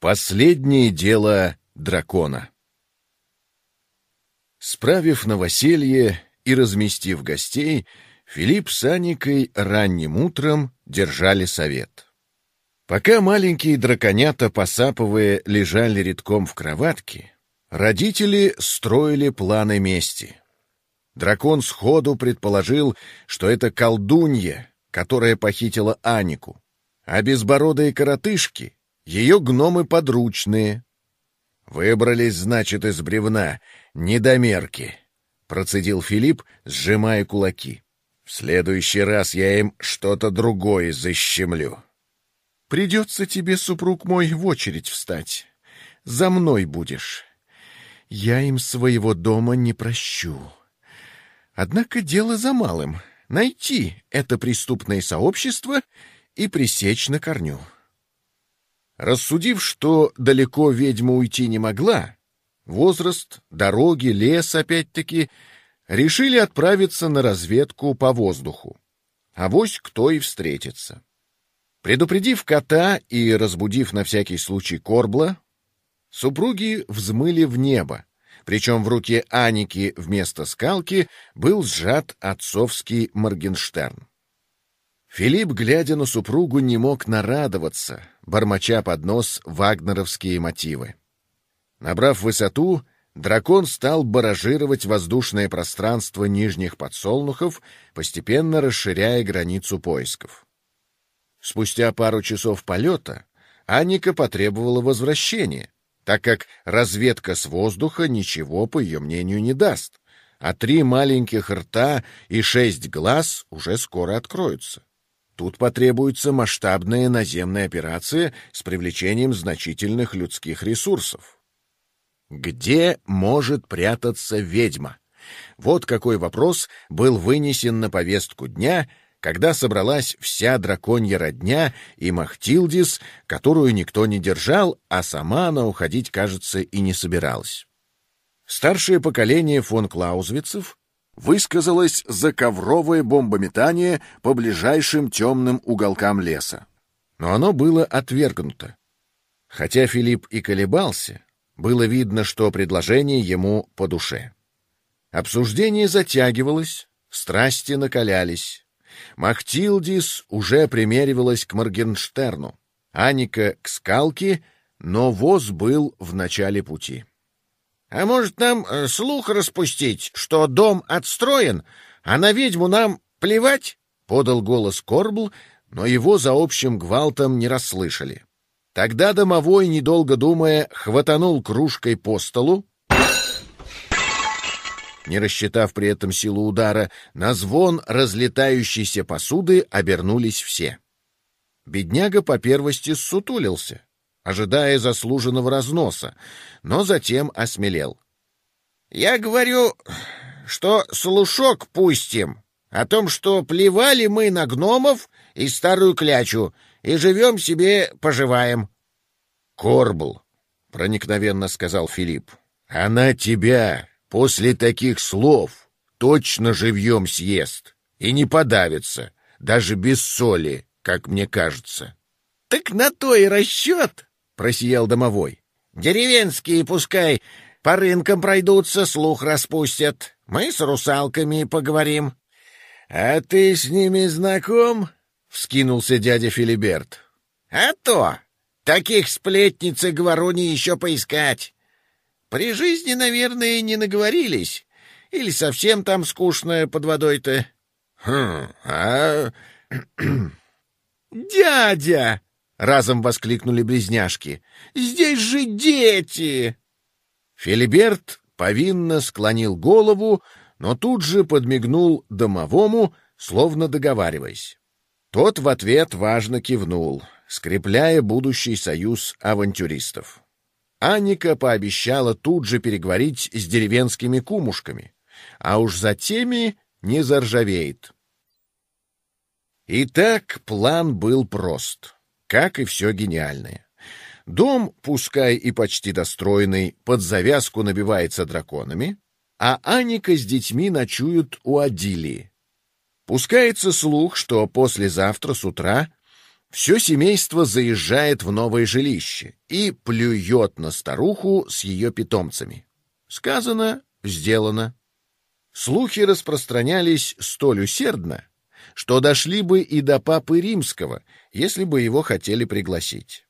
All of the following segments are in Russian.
Последнее дело дракона. Справив новоселье и разместив гостей, Филипп с Аникой ранним утром держали совет. Пока маленькие драконята, посапывая, лежали редком в кроватке, родители строили планы мести. Дракон сходу предположил, что это колдунья, которая похитила Анику, а безбородые коротышки ее гномы подручные. Выбрались, значит, из бревна, недомерки, процедил Филипп, сжимая кулаки. В следующий раз я им что-то другое защемлю. Придется тебе, супруг мой, в очередь встать. За мной будешь. Я им своего дома не прощу. Однако дело за малым — найти это преступное сообщество и пресечь на корню. Рассудив, что далеко ведьма уйти не могла, возраст, дороги, лес опять-таки, решили отправиться на разведку по воздуху. А вось кто и встретится. Предупредив кота и разбудив на всякий случай Корбла, супруги взмыли в небо, причем в руке Аники вместо скалки был сжат отцовский Моргенштерн. Филипп, глядя на супругу, не мог нарадоваться, бормоча под нос вагнеровские мотивы. Набрав высоту, дракон стал баражировать воздушное пространство нижних подсолнухов, постепенно расширяя границу поисков. Спустя пару часов полета Аника потребовала возвращения, так как разведка с воздуха ничего, по ее мнению, не даст, а три маленьких рта и шесть глаз уже скоро откроются. Тут потребуется масштабная наземная операция с привлечением значительных людских ресурсов. Где может прятаться ведьма? Вот какой вопрос был вынесен на повестку дня, когда собралась вся драконья родня и Махтилдис, которую никто не держал, а сама она уходить, кажется, и не собиралась. Старшее поколение фон Клаузвицев высказалась за ковровое бомбометание по ближайшим темным уголкам леса. Но оно было отвергнуто. Хотя Филипп и колебался, было видно, что предложение ему по душе. Обсуждение затягивалось, страсти накалялись. Махтилдис уже примеривалась к Моргенштерну, Аника — к скалке, но воз был в начале пути. А может, нам э, слух распустить, что дом отстроен, а на ведьму нам плевать? — подал голос Корбл, но его за общим гвалтом не расслышали. Тогда домовой, недолго думая, хватанул кружкой по столу, не рассчитав при этом силу удара, на звон разлетающейся посуды обернулись все. Бедняга по первости ссутулился ожидая заслуженного разноса, но затем осмелел. «Я говорю, что слушок пустим о том, что плевали мы на гномов и старую клячу, и живем себе, поживаем». «Корбл», — проникновенно сказал Филипп, — «она тебя после таких слов точно живьем съест и не подавится, даже без соли, как мне кажется». «Так на то и расчет», просиял домовой. «Деревенские пускай по рынкам пройдутся, слух распустят. Мы с русалками поговорим». «А ты с ними знаком?» — вскинулся дядя Филиберт. «А то! Таких сплетниц и говоруни еще поискать. При жизни, наверное, не наговорились. Или совсем там скучно под водой-то?» «Хм, а...» «Дядя!» Разом воскликнули близняшки. Здесь же дети! Филиберт повинно склонил голову, но тут же подмигнул домовому, словно договариваясь. Тот в ответ важно кивнул, скрепляя будущий союз авантюристов. Анника пообещала тут же переговорить с деревенскими кумушками, а уж за теми не заржавеет. Итак, план был прост как и все гениальное. Дом, пускай и почти достроенный, под завязку набивается драконами, а Аника с детьми ночуют у Адилии. Пускается слух, что послезавтра с утра Все семейство заезжает в новое жилище и плюет на старуху с ее питомцами. Сказано, сделано. Слухи распространялись столь усердно, что дошли бы и до папы римского, если бы его хотели пригласить.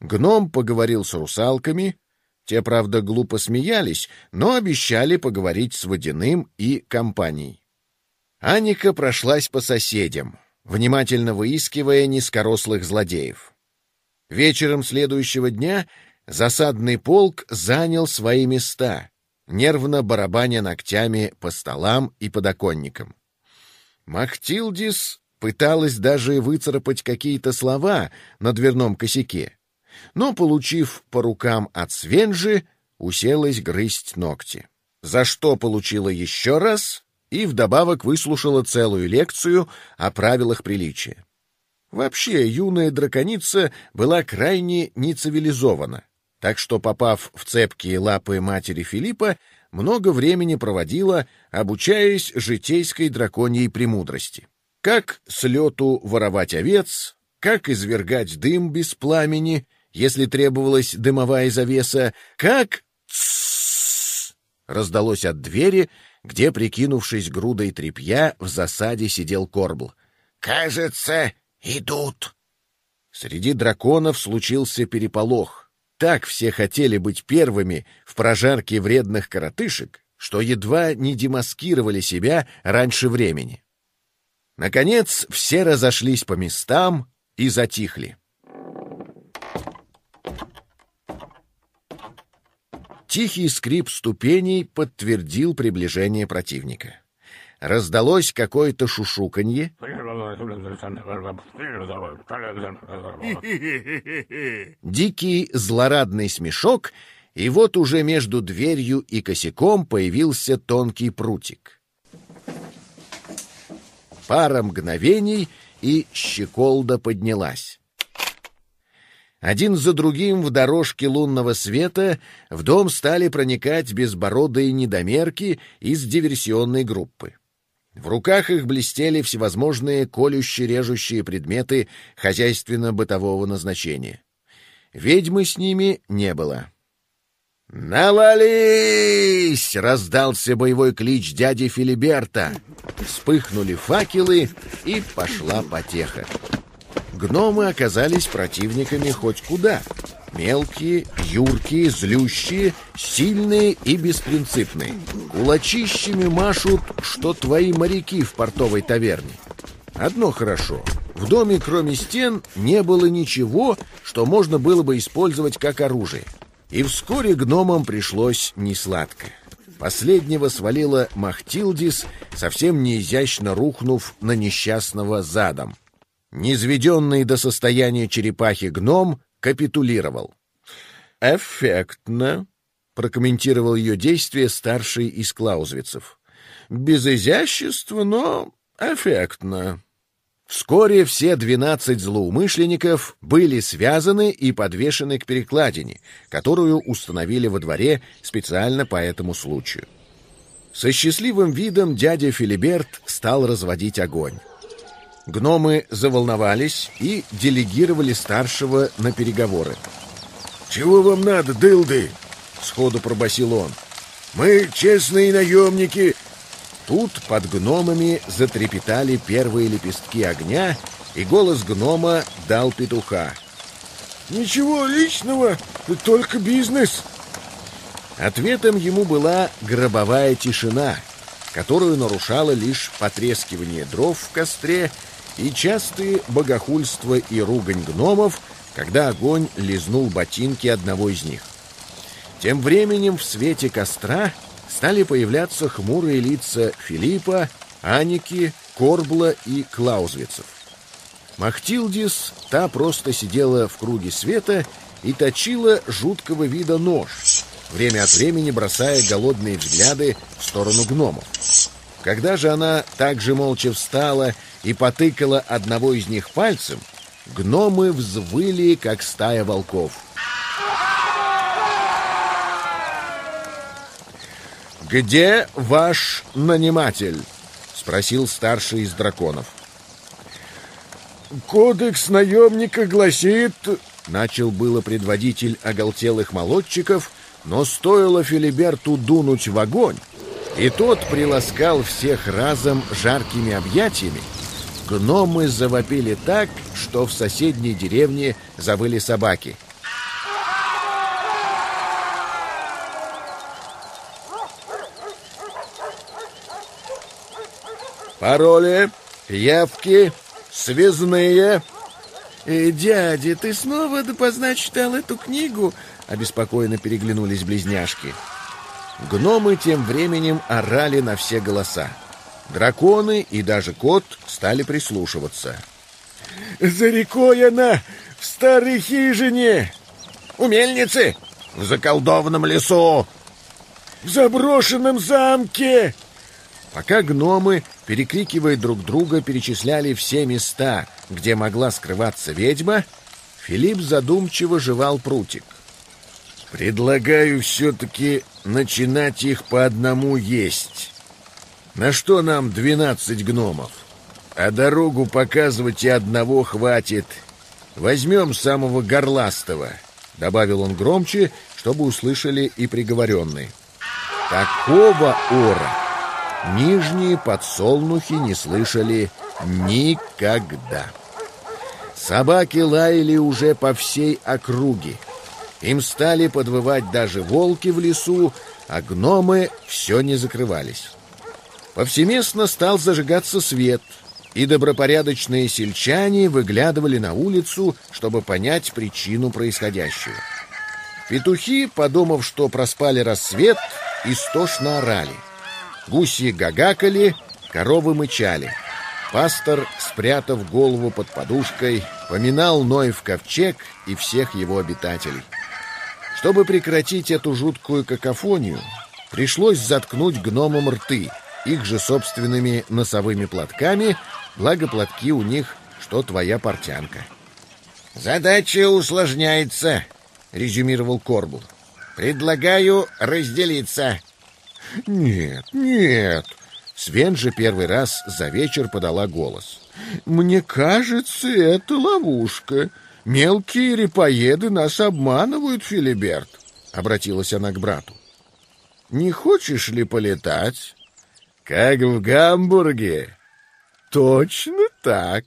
Гном поговорил с русалками, те, правда, глупо смеялись, но обещали поговорить с Водяным и компанией. Аника прошлась по соседям, внимательно выискивая низкорослых злодеев. Вечером следующего дня засадный полк занял свои места, нервно барабаня ногтями по столам и подоконникам. Махтилдис пыталась даже выцарапать какие-то слова на дверном косяке, но, получив по рукам от Свенжи, уселась грызть ногти, за что получила еще раз и вдобавок выслушала целую лекцию о правилах приличия. Вообще, юная драконица была крайне нецивилизована, так что, попав в цепкие лапы матери Филиппа, много времени проводила, обучаясь житейской драконьей премудрости. Как с лету воровать овец, как извергать дым без пламени, если требовалась дымовая завеса, как... раздалось от двери, где, прикинувшись грудой тряпья, в засаде сидел Корбл. «Кажется, идут!» Среди драконов случился переполох. Так все хотели быть первыми в прожарке вредных коротышек, что едва не демаскировали себя раньше времени. Наконец, все разошлись по местам и затихли. Тихий скрип ступеней подтвердил приближение противника. Раздалось какое-то шушуканье. Дикий злорадный смешок, и вот уже между дверью и косяком появился тонкий прутик. Пара мгновений, и щеколда поднялась. Один за другим в дорожке лунного света в дом стали проникать безбородые недомерки из диверсионной группы. В руках их блестели всевозможные колюще-режущие предметы хозяйственно-бытового назначения. Ведьмы с ними не было. «Навались!» — раздался боевой клич дяди Филиберта. Вспыхнули факелы, и пошла потеха. Гномы оказались противниками хоть куда. Мелкие, юркие, злющие, сильные и беспринципные. Кулачищами машут, что твои моряки в портовой таверне. Одно хорошо. В доме, кроме стен, не было ничего, что можно было бы использовать как оружие. И вскоре гномам пришлось несладко. Последнего свалила Махтилдис, совсем неизящно рухнув на несчастного задом. Низведенный до состояния черепахи гном капитулировал. «Эффектно», — прокомментировал ее действие старший из клаузвицев. «Без изящества, но эффектно». Вскоре все двенадцать злоумышленников были связаны и подвешены к перекладине, которую установили во дворе специально по этому случаю. Со счастливым видом дядя Филиберт стал разводить огонь. Гномы заволновались и делегировали старшего на переговоры. «Чего вам надо, дылды?» — сходу пробасил он. «Мы честные наемники!» Тут под гномами затрепетали первые лепестки огня, и голос гнома дал петуха. «Ничего личного, только бизнес!» Ответом ему была гробовая тишина, которую нарушало лишь потрескивание дров в костре и частые богохульства и ругань гномов, когда огонь лизнул ботинки одного из них. Тем временем в свете костра стали появляться хмурые лица Филиппа, Аники, Корбла и Клаузвицев. Махтилдис, та просто сидела в круге света и точила жуткого вида нож, время от времени бросая голодные взгляды в сторону гномов. Когда же она также молча встала и потыкала одного из них пальцем, гномы взвыли, как стая волков. «Где ваш наниматель?» — спросил старший из драконов. кодекс наемника гласит...» Начал было предводитель оголтелых молодчиков, но стоило Филиберту дунуть в огонь, и тот приласкал всех разом жаркими объятиями, гномы завопили так, что в соседней деревне завыли собаки. Пароли, явки, связные. Э, «Дядя, ты снова допоздна читал эту книгу?» — обеспокоенно переглянулись близняшки. Гномы тем временем орали на все голоса. Драконы и даже кот стали прислушиваться. «За рекой она! В старой хижине!» «У мельницы! В заколдованном лесу!» «В заброшенном замке!» Пока гномы, перекрикивая друг друга, перечисляли все места, где могла скрываться ведьма, Филипп задумчиво жевал прутик. «Предлагаю все-таки начинать их по одному есть. На что нам двенадцать гномов? А дорогу показывать и одного хватит. Возьмем самого горластого», — добавил он громче, чтобы услышали и приговоренные. «Такого ора!» Нижние подсолнухи не слышали никогда. Собаки лаяли уже по всей округе. Им стали подвывать даже волки в лесу, а гномы все не закрывались. Повсеместно стал зажигаться свет, и добропорядочные сельчане выглядывали на улицу, чтобы понять причину происходящего. Петухи, подумав, что проспали рассвет, истошно орали. Гуси гагакали, коровы мычали. Пастор, спрятав голову под подушкой, поминал Ноев ковчег и всех его обитателей. Чтобы прекратить эту жуткую какофонию, пришлось заткнуть гномам рты, их же собственными носовыми платками, благо платки у них, что твоя портянка. «Задача усложняется», — резюмировал Корбул. «Предлагаю разделиться. «Нет, нет!» Свен же первый раз за вечер подала голос. «Мне кажется, это ловушка. Мелкие репоеды нас обманывают, Филиберт», — обратилась она к брату. «Не хочешь ли полетать?» «Как в Гамбурге?» «Точно так».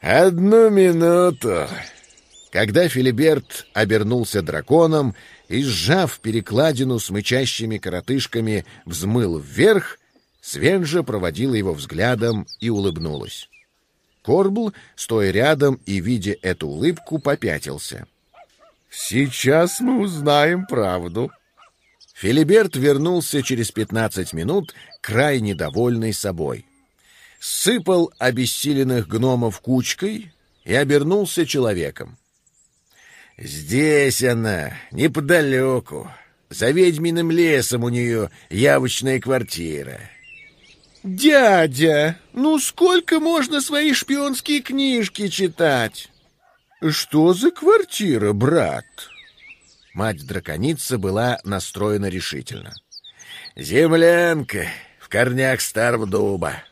«Одну минуту». Когда Филиберт обернулся драконом и, сжав перекладину с мычащими коротышками, взмыл вверх, Свенжа проводила его взглядом и улыбнулась. Корбл, стоя рядом и видя эту улыбку, попятился. «Сейчас мы узнаем правду». Филиберт вернулся через пятнадцать минут, крайне довольный собой. Сыпал обессиленных гномов кучкой и обернулся человеком. Здесь она, неподалеку. За ведьминым лесом у нее явочная квартира. «Дядя, ну сколько можно свои шпионские книжки читать?» «Что за квартира, брат?» Мать-драконица была настроена решительно. «Землянка в корнях старого дуба».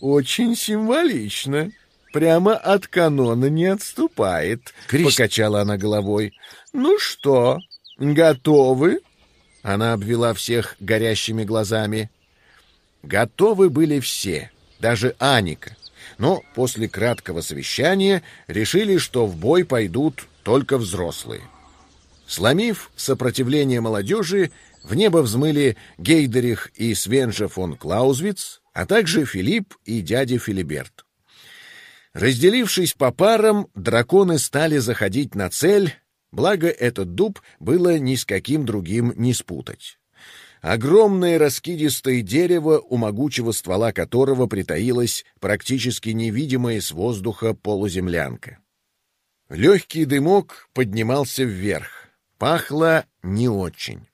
«Очень символично», прямо от канона не отступает, покачала она головой. Ну что, готовы? Она обвела всех горящими глазами. Готовы были все, даже Аника. Но после краткого совещания решили, что в бой пойдут только взрослые. Сломив сопротивление молодежи, в небо взмыли Гейдерих и Свенжа фон Клаузвиц, а также Филипп и дядя Филиберт. Разделившись по парам, драконы стали заходить на цель, благо этот дуб было ни с каким другим не спутать. Огромное раскидистое дерево, у могучего ствола которого притаилась практически невидимая с воздуха полуземлянка. Легкий дымок поднимался вверх. Пахло не очень.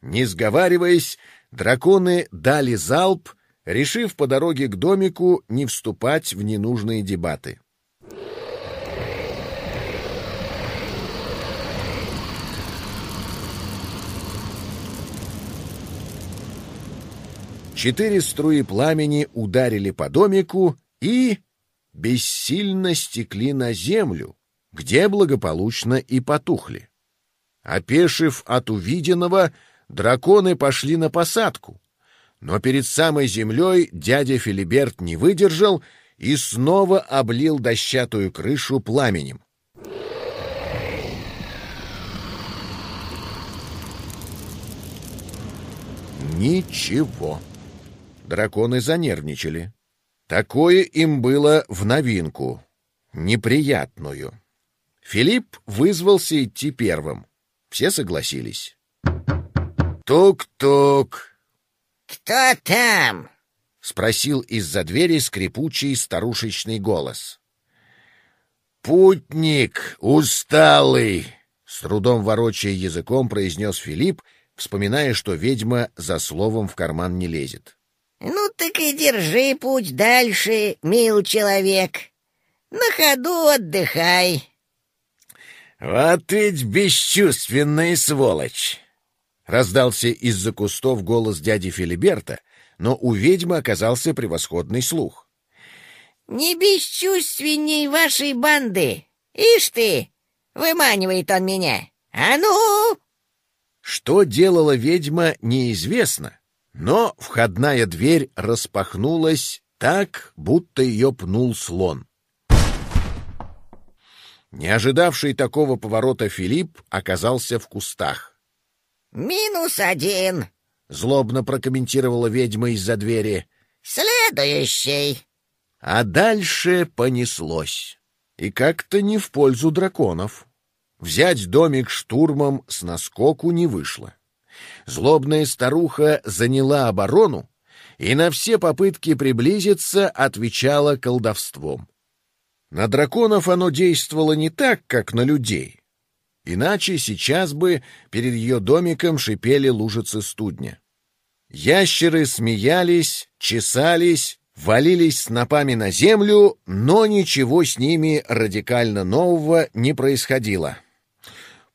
Не сговариваясь, драконы дали залп, решив по дороге к домику не вступать в ненужные дебаты. Четыре струи пламени ударили по домику, и... бессильно стекли на землю, где благополучно и потухли. Опешив от увиденного, драконы пошли на посадку, но перед самой землей дядя Филиберт не выдержал и снова облил дощатую крышу пламенем. Ничего. Драконы занервничали. Такое им было в новинку, неприятную. Филипп вызвался идти первым. Все согласились. «Тук-тук!» «Кто там?» — спросил из-за двери скрипучий старушечный голос. «Путник усталый!» — с трудом ворочая языком произнес Филипп, вспоминая, что ведьма за словом в карман не лезет. «Ну так и держи путь дальше, мил человек. На ходу отдыхай». «Вот ведь бесчувственная сволочь!» Раздался из-за кустов голос дяди Филиберта, но у ведьмы оказался превосходный слух. «Не бесчувственней вашей банды! Ишь ты! Выманивает он меня! А ну!» Что делала ведьма, неизвестно, но входная дверь распахнулась так, будто ее пнул слон. Не ожидавший такого поворота Филипп оказался в кустах. «Минус один», — злобно прокомментировала ведьма из-за двери. «Следующий». А дальше понеслось. И как-то не в пользу драконов. Взять домик штурмом с наскоку не вышло. Злобная старуха заняла оборону и на все попытки приблизиться отвечала колдовством. На драконов оно действовало не так, как на людей. Иначе сейчас бы перед ее домиком шипели лужицы студня. Ящеры смеялись, чесались, валились снопами на землю, но ничего с ними радикально нового не происходило.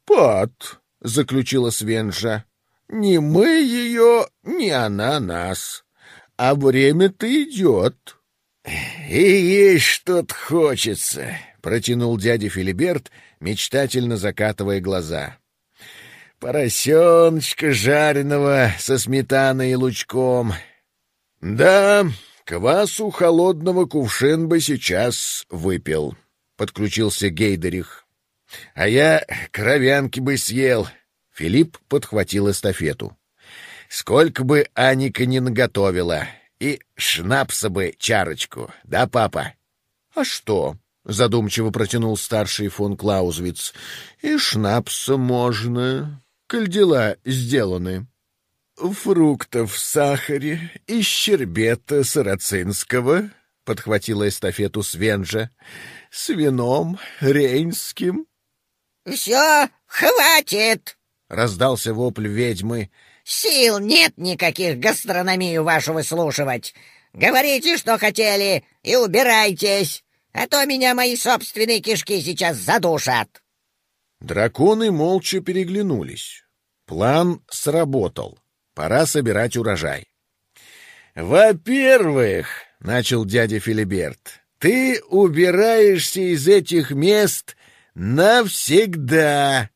«Пат», — заключила Свенжа, — «не мы ее, не она нас, а время-то идет». «И есть что-то хочется», — протянул дядя Филиберт, мечтательно закатывая глаза. «Поросеночка жареного со сметаной и лучком». «Да, квасу холодного кувшин бы сейчас выпил», — подключился Гейдерих. «А я кровянки бы съел». Филипп подхватил эстафету. «Сколько бы Аника не наготовила, и шнапса бы чарочку, да, папа? — А что? — задумчиво протянул старший фон Клаузвиц. — И шнапса можно, коль дела сделаны. Фруктов в сахаре и щербета сарацинского, — подхватила эстафету Свенжа, — с вином рейнским. — Все, хватит! — раздался вопль ведьмы, Сил нет никаких гастрономию вашу выслушивать. Говорите, что хотели, и убирайтесь, а то меня мои собственные кишки сейчас задушат. Драконы молча переглянулись. План сработал. Пора собирать урожай. «Во-первых, — начал дядя Филиберт, — ты убираешься из этих мест навсегда».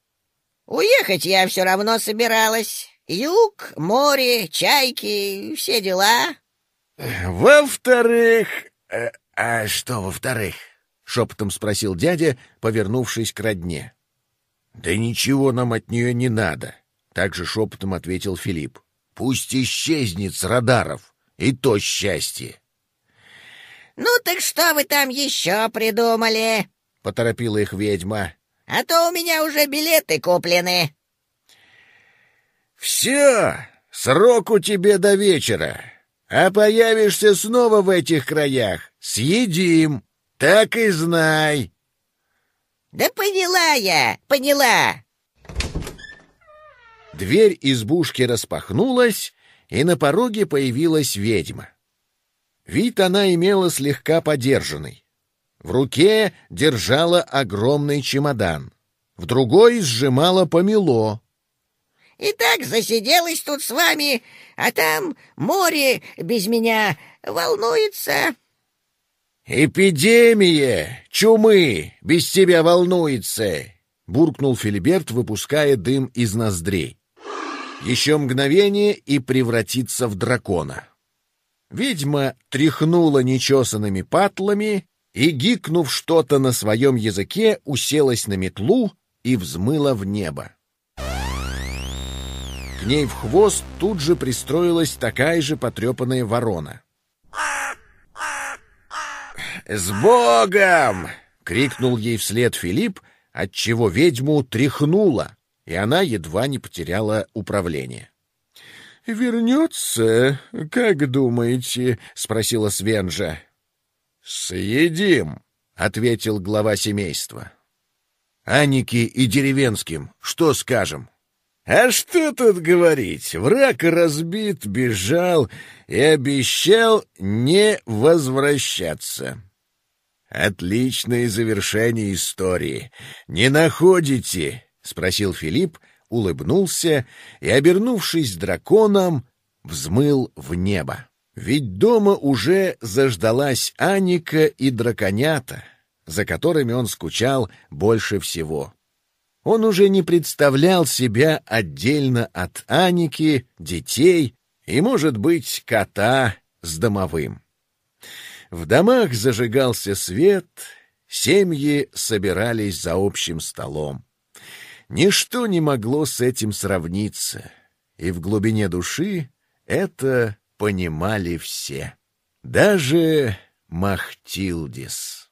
«Уехать я все равно собиралась. Юг, море, чайки, все дела. Во-вторых... А что во-вторых? Шепотом спросил дядя, повернувшись к родне. Да ничего нам от нее не надо. Также шепотом ответил Филипп. Пусть исчезнет с радаров, и то счастье. «Ну так что вы там еще придумали?» — поторопила их ведьма. «А то у меня уже билеты куплены». «Все, срок у тебя до вечера, а появишься снова в этих краях, съедим, так и знай». «Да поняла я, поняла». Дверь избушки распахнулась, и на пороге появилась ведьма. Вид она имела слегка подержанный. В руке держала огромный чемодан, в другой сжимала помело, и так засиделась тут с вами, а там море без меня волнуется. «Эпидемия! Чумы! Без тебя волнуется!» — буркнул Филиберт, выпуская дым из ноздрей. Еще мгновение и превратится в дракона. Ведьма тряхнула нечесанными патлами и, гикнув что-то на своем языке, уселась на метлу и взмыла в небо. Ней в хвост тут же пристроилась такая же потрепанная ворона. «С Богом!» — крикнул ей вслед Филипп, отчего ведьму тряхнуло, и она едва не потеряла управление. «Вернется, как думаете?» — спросила Свенжа. «Съедим», — ответил глава семейства. «Анике и деревенским что скажем?» «А что тут говорить? Враг разбит, бежал и обещал не возвращаться». «Отличное завершение истории. Не находите?» — спросил Филипп, улыбнулся и, обернувшись драконом, взмыл в небо. Ведь дома уже заждалась Аника и драконята, за которыми он скучал больше всего. Он уже не представлял себя отдельно от Аники, детей и, может быть, кота с домовым. В домах зажигался свет, семьи собирались за общим столом. Ничто не могло с этим сравниться, и в глубине души это понимали все. Даже Махтилдис.